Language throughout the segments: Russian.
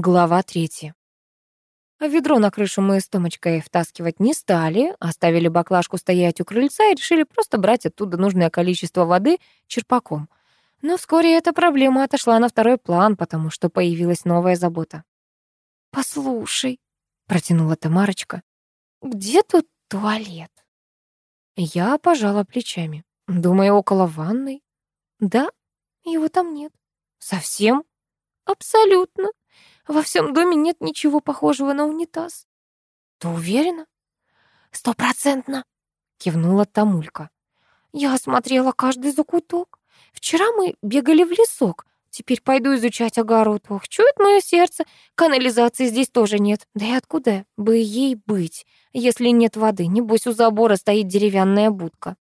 Глава третья. Ведро на крышу мы с Томочкой втаскивать не стали, оставили баклажку стоять у крыльца и решили просто брать оттуда нужное количество воды черпаком. Но вскоре эта проблема отошла на второй план, потому что появилась новая забота. «Послушай», — протянула Тамарочка, — «где тут туалет?» Я пожала плечами. Думаю, около ванной. Да, его там нет. Совсем? Абсолютно. Во всем доме нет ничего похожего на унитаз. Ты уверена? Стопроцентно, кивнула Тамулька. Я осмотрела каждый закуток. Вчера мы бегали в лесок. Теперь пойду изучать огород. Ох, чует мое сердце. Канализации здесь тоже нет. Да и откуда бы ей быть, если нет воды? Небось, у забора стоит деревянная будка.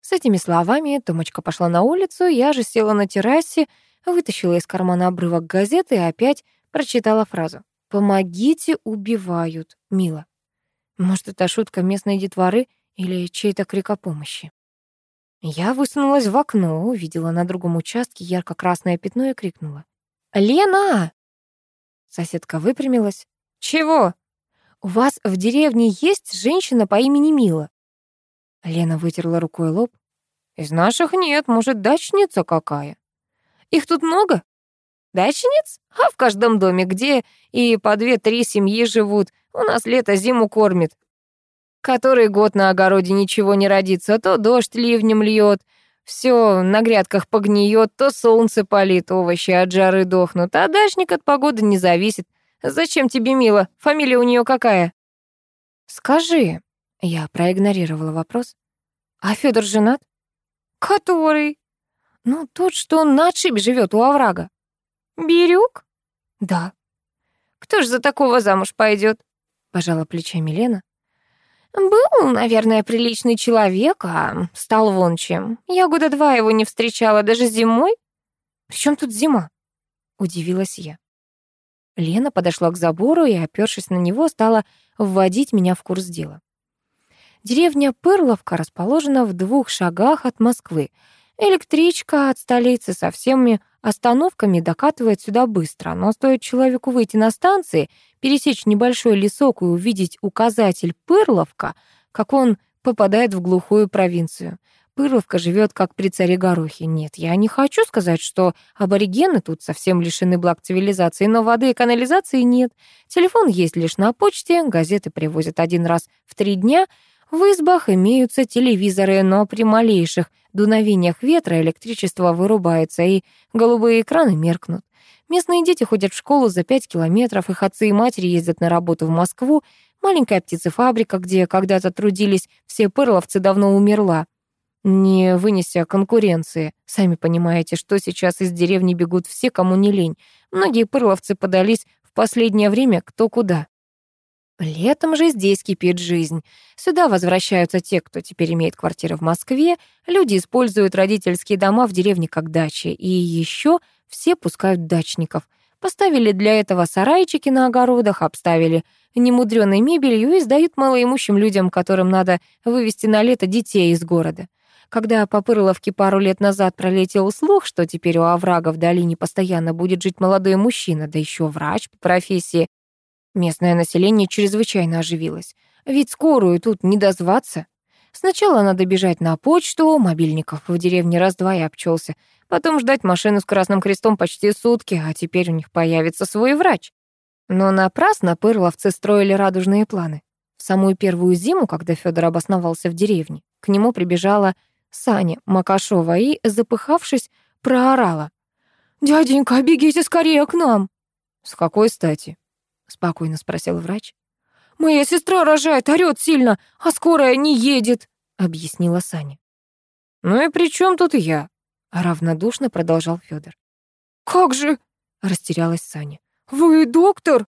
С этими словами Томочка пошла на улицу, я же села на террасе, вытащила из кармана обрывок газеты и опять прочитала фразу. «Помогите, убивают, мило». Может, это шутка местной детворы или чей-то крик о помощи? Я высунулась в окно, увидела на другом участке ярко-красное пятно и крикнула. «Лена!» Соседка выпрямилась. «Чего? У вас в деревне есть женщина по имени Мила?» Лена вытерла рукой лоб. «Из наших нет, может, дачница какая?» «Их тут много?» Дачниц? А в каждом доме, где и по две-три семьи живут, у нас лето зиму кормит. Который год на огороде ничего не родится, то дождь ливнем льет, все на грядках погниет, то солнце палит, овощи от жары дохнут, а дачник от погоды не зависит. Зачем тебе, мило? Фамилия у нее какая? Скажи, я проигнорировала вопрос. А Федор женат? Который? Ну, тот, что на отшибе живет у оврага. «Бирюк?» «Да». «Кто ж за такого замуж пойдет? пожала плечами Лена. «Был, наверное, приличный человек, а стал вон чем. Я года два его не встречала, даже зимой». «При чем тут зима?» — удивилась я. Лена подошла к забору и, опёршись на него, стала вводить меня в курс дела. Деревня Пырловка расположена в двух шагах от Москвы. Электричка от столицы со всеми остановками докатывает сюда быстро, но стоит человеку выйти на станции, пересечь небольшой лесок и увидеть указатель «Пырловка», как он попадает в глухую провинцию. Пырловка живет как при царе Горохе. Нет, я не хочу сказать, что аборигены тут совсем лишены благ цивилизации, но воды и канализации нет. Телефон есть лишь на почте, газеты привозят один раз в три дня — в избах имеются телевизоры, но при малейших дуновениях ветра электричество вырубается, и голубые экраны меркнут. Местные дети ходят в школу за пять километров, их отцы и матери ездят на работу в Москву. Маленькая птицефабрика, где когда-то трудились все пырловцы, давно умерла, не вынеся конкуренции. Сами понимаете, что сейчас из деревни бегут все, кому не лень. Многие пырловцы подались в последнее время кто куда. Летом же здесь кипит жизнь. Сюда возвращаются те, кто теперь имеет квартиры в Москве, люди используют родительские дома в деревне как дачи, и еще все пускают дачников. Поставили для этого сарайчики на огородах, обставили немудрёной мебелью и сдают малоимущим людям, которым надо вывести на лето детей из города. Когда по Пырловке пару лет назад пролетел слух, что теперь у оврага в долине постоянно будет жить молодой мужчина, да еще врач по профессии, Местное население чрезвычайно оживилось. Ведь скорую тут не дозваться. Сначала надо бежать на почту, мобильников в деревне раз-два и обчелся. Потом ждать машину с красным крестом почти сутки, а теперь у них появится свой врач. Но напрасно пырловцы строили радужные планы. В самую первую зиму, когда Федор обосновался в деревне, к нему прибежала Саня Макашова и, запыхавшись, проорала. «Дяденька, бегите скорее к нам!» «С какой стати?» — спокойно спросил врач. «Моя сестра рожает, орёт сильно, а скорая не едет», — объяснила Саня. «Ну и при чем тут я?» — равнодушно продолжал Федор. «Как же?» — растерялась Саня. «Вы доктор?»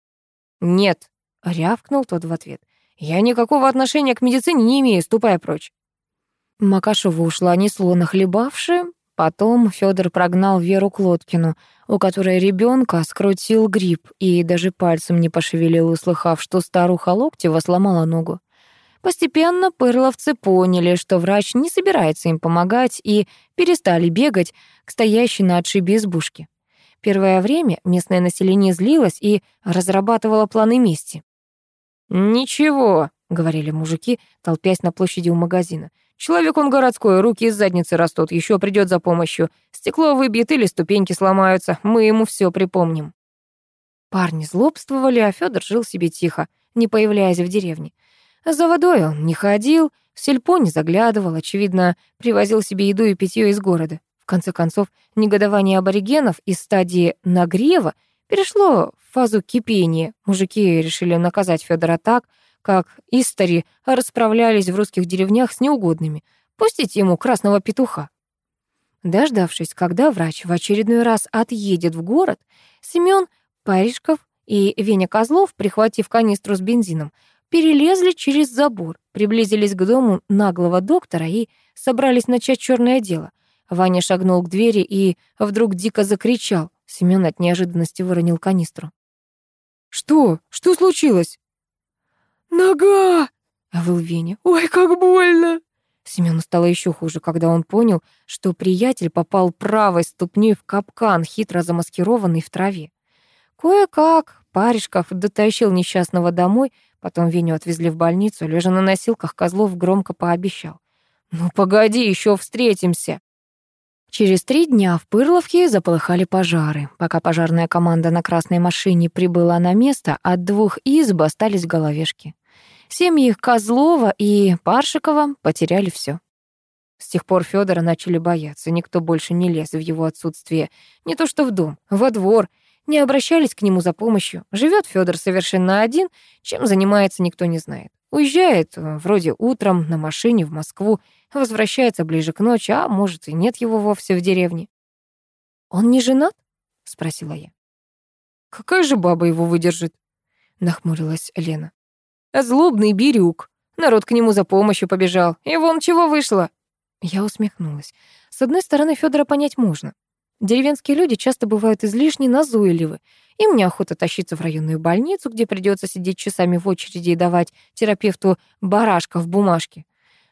«Нет», — рявкнул тот в ответ. «Я никакого отношения к медицине не имею, ступай прочь». Макашева ушла несло хлебавши, Потом Федор прогнал Веру Клоткину, у которой ребенка скрутил грипп и даже пальцем не пошевелил, услыхав, что старуха Локтева сломала ногу. Постепенно пырловцы поняли, что врач не собирается им помогать, и перестали бегать к стоящей на отшибе избушке. Первое время местное население злилось и разрабатывало планы мести. «Ничего», — говорили мужики, толпясь на площади у магазина. «Человек он городской, руки из задницы растут, еще придет за помощью. Стекло выбьет или ступеньки сломаются, мы ему все припомним». Парни злобствовали, а Федор жил себе тихо, не появляясь в деревне. За водой он не ходил, в сельпо не заглядывал, очевидно, привозил себе еду и питье из города. В конце концов, негодование аборигенов из стадии нагрева перешло в фазу кипения. Мужики решили наказать Федора так, как истори расправлялись в русских деревнях с неугодными, пустить ему красного петуха. Дождавшись, когда врач в очередной раз отъедет в город, Семён Паришков и Веня Козлов, прихватив канистру с бензином, перелезли через забор, приблизились к дому наглого доктора и собрались начать черное дело. Ваня шагнул к двери и вдруг дико закричал. Семён от неожиданности выронил канистру. «Что? Что случилось?» «Нога!» — выл Веня. «Ой, как больно!» Семёну стало еще хуже, когда он понял, что приятель попал правой ступней в капкан, хитро замаскированный в траве. Кое-как Паришков дотащил несчастного домой, потом Веню отвезли в больницу, лежа на носилках, Козлов громко пообещал. «Ну, погоди, еще встретимся!» Через три дня в Пырловке заполыхали пожары. Пока пожарная команда на красной машине прибыла на место, от двух изб остались головешки. Семьи Козлова и Паршикова потеряли все. С тех пор Федора начали бояться. Никто больше не лез в его отсутствие. Не то что в дом, во двор — не обращались к нему за помощью. Живет Федор совершенно один, чем занимается никто не знает. Уезжает э, вроде утром на машине в Москву, возвращается ближе к ночи, а может и нет его вовсе в деревне. «Он не женат?» — спросила я. «Какая же баба его выдержит?» — нахмурилась Лена. «Злобный бирюк. Народ к нему за помощью побежал. И вон чего вышло». Я усмехнулась. С одной стороны, Федора понять можно. Деревенские люди часто бывают излишне назойливы. Им неохота тащиться в районную больницу, где придется сидеть часами в очереди и давать терапевту барашка в бумажке.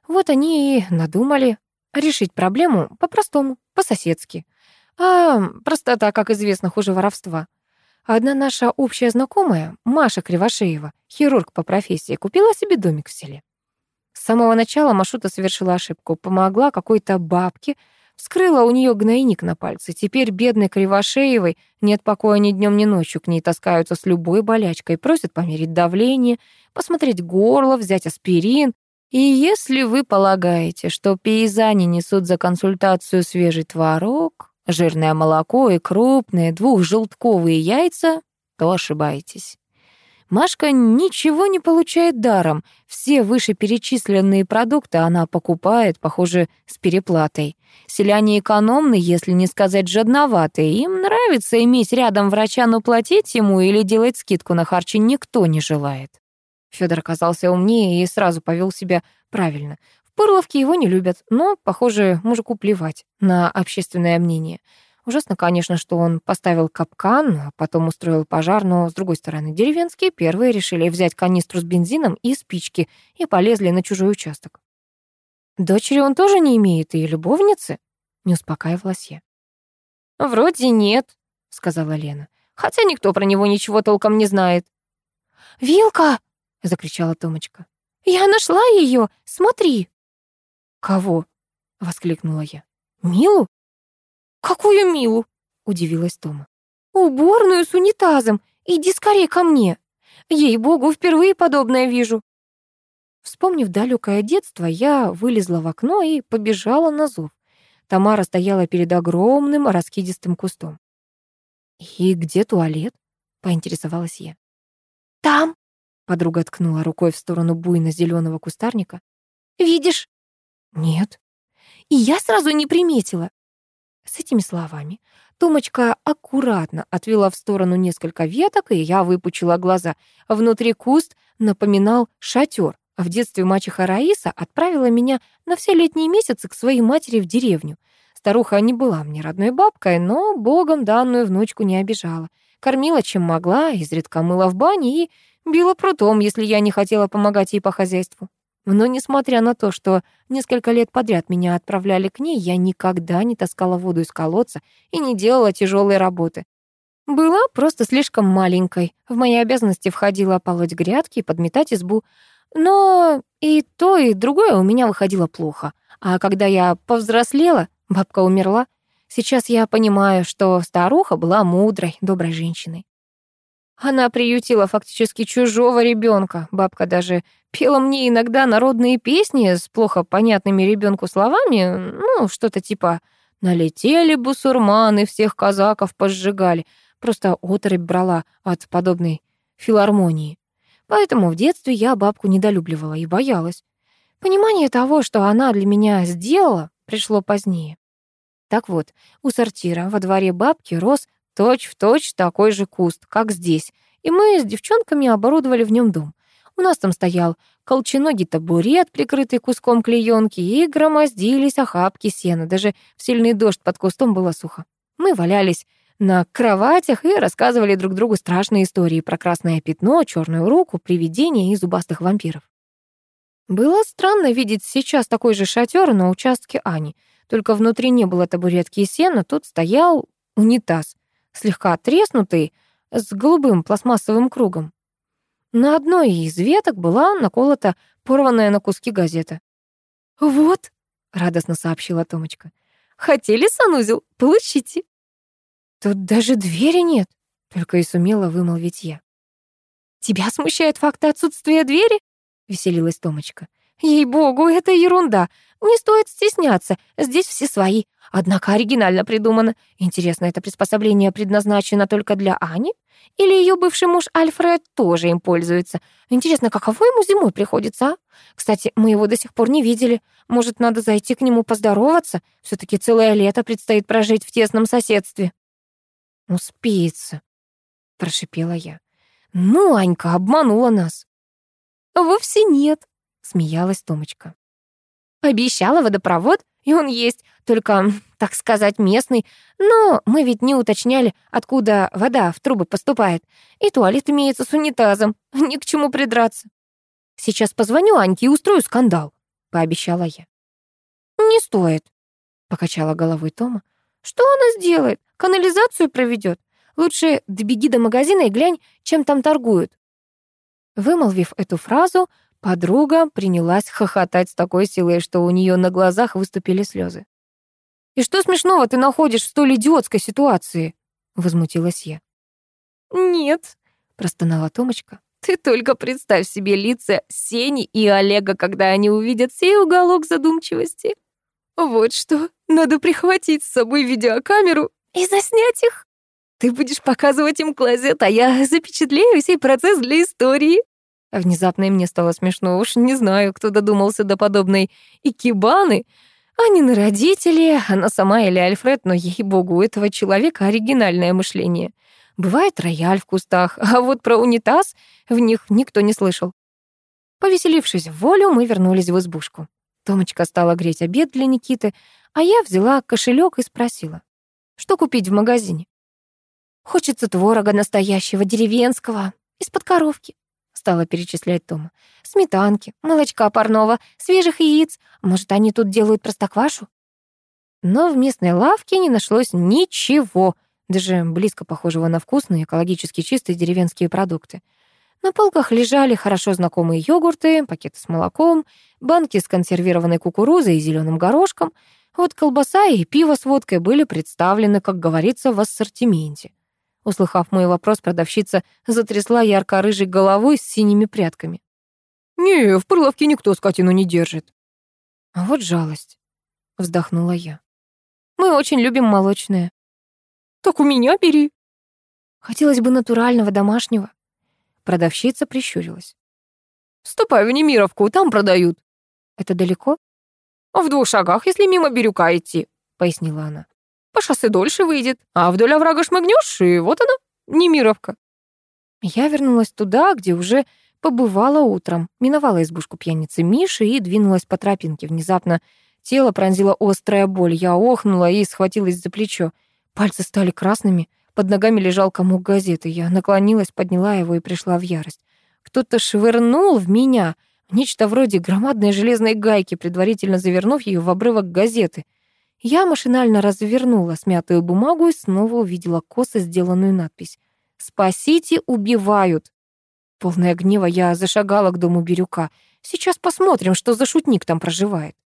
Вот они и надумали решить проблему по-простому, по-соседски. А простота, как известно, хуже воровства. Одна наша общая знакомая, Маша Кривошеева, хирург по профессии, купила себе домик в селе. С самого начала Машута совершила ошибку, помогла какой-то бабке Вскрыла у нее гнойник на пальце. Теперь бедной Кривошеевой нет покоя ни днем, ни ночью. К ней таскаются с любой болячкой, просят померить давление, посмотреть горло, взять аспирин. И если вы полагаете, что пейзане несут за консультацию свежий творог, жирное молоко и крупные двухжелтковые яйца, то ошибаетесь. Машка ничего не получает даром. Все вышеперечисленные продукты она покупает, похоже, с переплатой. Селяне экономны, если не сказать жадноватые. Им нравится иметь рядом врача, но платить ему или делать скидку на харчи никто не желает. Федор оказался умнее и сразу повел себя правильно. В Пырловке его не любят, но, похоже, мужику плевать на общественное мнение — Ужасно, конечно, что он поставил капкан, а потом устроил пожар, но, с другой стороны, деревенские первые решили взять канистру с бензином и спички и полезли на чужой участок. «Дочери он тоже не имеет и любовницы?» — не успокаивалась я. «Вроде нет», — сказала Лена, «хотя никто про него ничего толком не знает». «Вилка!» — закричала Томочка. «Я нашла ее! Смотри!» «Кого?» — воскликнула я. «Милу?» «Какую Милу?» — удивилась Тома. «Уборную с унитазом. Иди скорее ко мне. Ей-богу, впервые подобное вижу». Вспомнив далекое детство, я вылезла в окно и побежала на зов. Тамара стояла перед огромным раскидистым кустом. «И где туалет?» — поинтересовалась я. «Там!» — подруга ткнула рукой в сторону буйно зеленого кустарника. «Видишь?» «Нет». «И я сразу не приметила. С этими словами Томочка аккуратно отвела в сторону несколько веток, и я выпучила глаза. Внутри куст напоминал шатер. В детстве мачеха Раиса отправила меня на все летние месяцы к своей матери в деревню. Старуха не была мне родной бабкой, но богом данную внучку не обижала. Кормила, чем могла, изредка мыла в бане и била прутом, если я не хотела помогать ей по хозяйству. Но несмотря на то, что несколько лет подряд меня отправляли к ней, я никогда не таскала воду из колодца и не делала тяжелой работы. Была просто слишком маленькой. В мои обязанности входило полоть грядки и подметать избу. Но и то, и другое у меня выходило плохо. А когда я повзрослела, бабка умерла. Сейчас я понимаю, что старуха была мудрой, доброй женщиной. Она приютила фактически чужого ребенка. Бабка даже пела мне иногда народные песни с плохо понятными ребенку словами, ну, что-то типа «Налетели бусурманы, всех казаков пожигали». Просто оторопь брала от подобной филармонии. Поэтому в детстве я бабку недолюбливала и боялась. Понимание того, что она для меня сделала, пришло позднее. Так вот, у сортира во дворе бабки рос точь-в-точь точь такой же куст, как здесь, и мы с девчонками оборудовали в нем дом. У нас там стоял колченогий табурет, прикрытый куском клеенки, и громоздились охапки сена. Даже в сильный дождь под кустом было сухо. Мы валялись на кроватях и рассказывали друг другу страшные истории про красное пятно, черную руку, привидения и зубастых вампиров. Было странно видеть сейчас такой же шатер на участке Ани, только внутри не было табуретки и сена, тут стоял унитаз, слегка треснутый, с голубым пластмассовым кругом. На одной из веток была наколота порванная на куски газета. «Вот», — радостно сообщила Томочка, — «хотели санузел? Получите». «Тут даже двери нет», — только и сумела вымолвить я. «Тебя смущает факт отсутствия двери?» — веселилась Томочка. «Ей-богу, это ерунда. Не стоит стесняться. Здесь все свои. Однако оригинально придумано. Интересно, это приспособление предназначено только для Ани? Или ее бывший муж Альфред тоже им пользуется? Интересно, каково ему зимой приходится, а? Кстати, мы его до сих пор не видели. Может, надо зайти к нему поздороваться? все таки целое лето предстоит прожить в тесном соседстве». «Успеется», — прошипела я. «Ну, Анька обманула нас». «Вовсе нет», — смеялась Томочка. «Обещала водопровод, и он есть, только, так сказать, местный. Но мы ведь не уточняли, откуда вода в трубы поступает. И туалет имеется с унитазом, ни к чему придраться. Сейчас позвоню Аньке и устрою скандал», — пообещала я. «Не стоит», — покачала головой Тома. «Что она сделает? Канализацию проведет. Лучше добеги до магазина и глянь, чем там торгуют». Вымолвив эту фразу, подруга принялась хохотать с такой силой, что у нее на глазах выступили слезы. «И что смешного ты находишь в столь идиотской ситуации?» — возмутилась я. «Нет», — простонала Томочка. «Ты только представь себе лица Сени и Олега, когда они увидят сей уголок задумчивости. Вот что, надо прихватить с собой видеокамеру и заснять их. Ты будешь показывать им клозет, а я запечатлею сей процесс для истории». Внезапно мне стало смешно. Уж не знаю, кто додумался до подобной икебаны. А не на родители, она сама или Альфред, но, ей-богу, у этого человека оригинальное мышление. Бывает рояль в кустах, а вот про унитаз в них никто не слышал. Повеселившись в волю, мы вернулись в избушку. Томочка стала греть обед для Никиты, а я взяла кошелек и спросила, что купить в магазине. Хочется творога настоящего, деревенского, из-под коровки стала перечислять Тома. «Сметанки, молочка парного, свежих яиц. Может, они тут делают простоквашу?» Но в местной лавке не нашлось ничего, даже близко похожего на вкусные, экологически чистые деревенские продукты. На полках лежали хорошо знакомые йогурты, пакеты с молоком, банки с консервированной кукурузой и зеленым горошком. Вот колбаса и пиво с водкой были представлены, как говорится, в ассортименте. Услыхав мой вопрос, продавщица затрясла ярко-рыжей головой с синими прядками. «Не, в Пырловке никто скотину не держит». «А вот жалость», — вздохнула я. «Мы очень любим молочное». «Так у меня бери». «Хотелось бы натурального, домашнего». Продавщица прищурилась. «Ступай в Немировку, там продают». «Это далеко?» «В двух шагах, если мимо Бирюка идти», — пояснила она. По шоссе дольше выйдет, а вдоль оврага шмыгнешь, и вот она, Немировка. Я вернулась туда, где уже побывала утром, миновала избушку пьяницы Миши и двинулась по тропинке. Внезапно тело пронзила острая боль. Я охнула и схватилась за плечо. Пальцы стали красными, под ногами лежал комок газеты. Я наклонилась, подняла его и пришла в ярость. Кто-то швырнул в меня нечто вроде громадной железной гайки, предварительно завернув ее в обрывок газеты. Я машинально развернула смятую бумагу и снова увидела косо сделанную надпись. «Спасите, убивают!» Полная гнева я зашагала к дому Бирюка. Сейчас посмотрим, что за шутник там проживает.